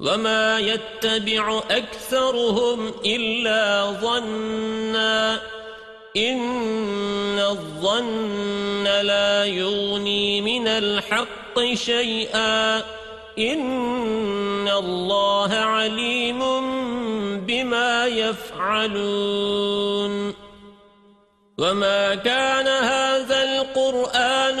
وما يتبع أكثرهم إلا ظنا إن الظن لا يغني من الحق شيئا إن الله عليم بما يفعلون وما كان هذا القرآن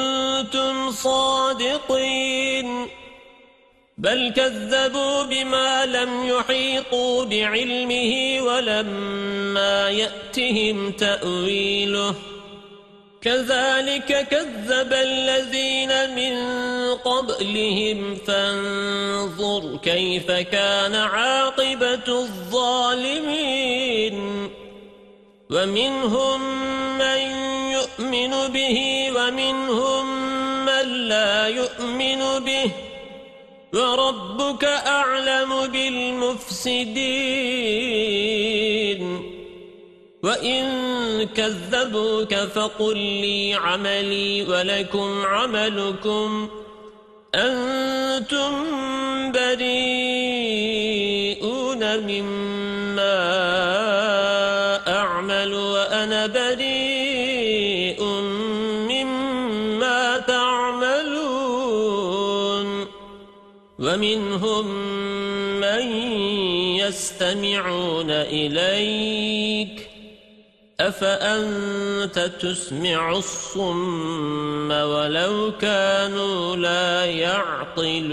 صادقين. بل كذبوا بما لم يحيطوا بعلمه ولما يأتهم تأويله. كذلك كذب الذين من قبلهم. فانظر كيف كان عاقبة الظالمين. ومنهم من يؤمن به ومنهم من لا يؤمن به وربك أعلم بالمفسدين. وَإِن كَذَّبُوكَ فَقُل لِّي عَمَلِي وَلَكُمْ عَمَلُكُمْ أَنتُم بَرِيئُونَ مِمَّا أَعْمَلُ وَأَنَا بَرِيءٌ وَمِنْهُم مَّن يَسْتَمِعُونَ إِلَيْكَ. أفأنت تسمع الصم ولو كانوا لا يعقلون؟